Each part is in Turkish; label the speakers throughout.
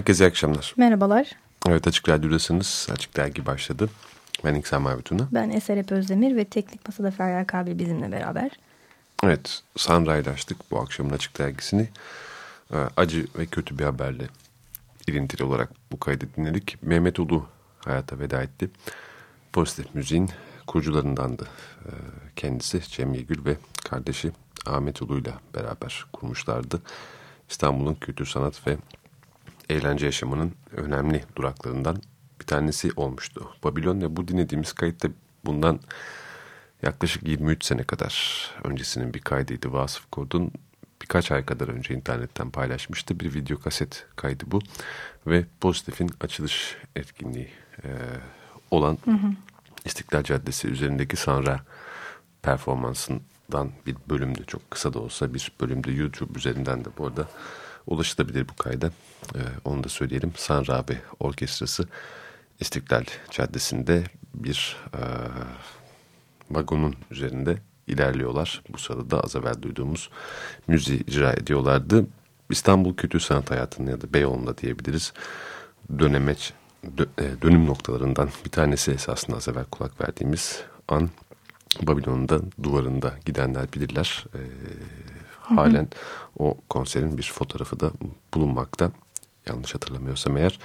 Speaker 1: Herkese iyi akşamlar.
Speaker 2: Merhabalar.
Speaker 1: Evet Açık Radyo'dasınız. Açık Dergi başladı. Ben İksan Mavi Tuna.
Speaker 2: Ben Eser Ep Özdemir ve Teknik Masada Feryal Kabil bizimle beraber.
Speaker 1: Evet Sunrise açtık bu akşamın Açık Dergisi'ni. Ee, acı ve kötü bir haberle ilintili olarak bu kaydı dinledik. Mehmet Ulu hayata veda etti. Pozitif müziğin kurucularındandı ee, kendisi Cem Yegül ve kardeşi Ahmet Ulu ile beraber kurmuşlardı. İstanbul'un kültür sanat ve eğlence yaşamının önemli duraklarından bir tanesi olmuştu. Babilon ve bu dinlediğimiz kayıtta bundan yaklaşık 23 sene kadar öncesinin bir kaydıydı. Vasıf Kod'un birkaç ay kadar önce internetten paylaşmıştı. Bir video kaset kaydı bu. Ve Pozitif'in açılış etkinliği e, olan hı hı. İstiklal Caddesi üzerindeki Sanra performansından bir bölümde çok kısa da olsa bir bölümde YouTube üzerinden de bu arada ulaşılabilir bu kayda. Ee, onu da söyleyelim. Sanrabi Orkestrası İstiklal Caddesi'nde bir e, vagonun üzerinde ilerliyorlar. Bu sırada da az evvel duyduğumuz müziği icra ediyorlardı. İstanbul Kültür Sanat Hayatı'nın ya da Beyoğlu'nda diyebiliriz. Dönemeç, dö, e, dönüm noktalarından bir tanesi esasında az evvel kulak verdiğimiz an Babilon'da duvarında gidenler bilirler. E, halen o konserin bir fotoğrafı da bulunmakta. Yanlış hatırlamıyorsam eğer.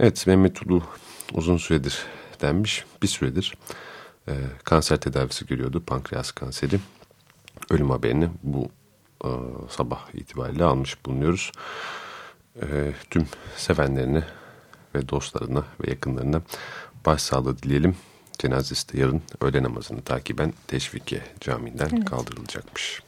Speaker 1: Evet Mehmet Ulu uzun süredir denmiş. Bir süredir e, kanser tedavisi görüyordu. Pankreas kanseri. Ölüm haberini bu e, sabah itibariyle almış bulunuyoruz. E, tüm sevenlerine ve dostlarına ve yakınlarına başsağlığı dileyelim. Cenazesi de yarın öğle namazını takiben Teşvikiye Camii'nden evet. kaldırılacakmış.